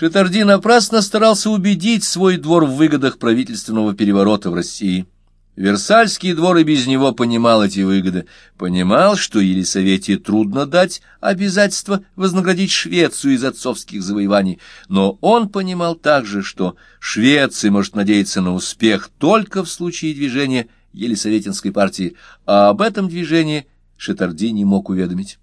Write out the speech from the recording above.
Шитарди напрасно старался убедить свой двор в выгодах правительственного переворота в России. Версальский двор и без него понимал эти выгоды, понимал, что Елисавете трудно дать обязательство вознаградить Швецию из отцовских завоеваний, но он понимал также, что Швеция может надеяться на успех только в случае движения Елисаветинской партии, а об этом движении Шитарди не мог уведомить.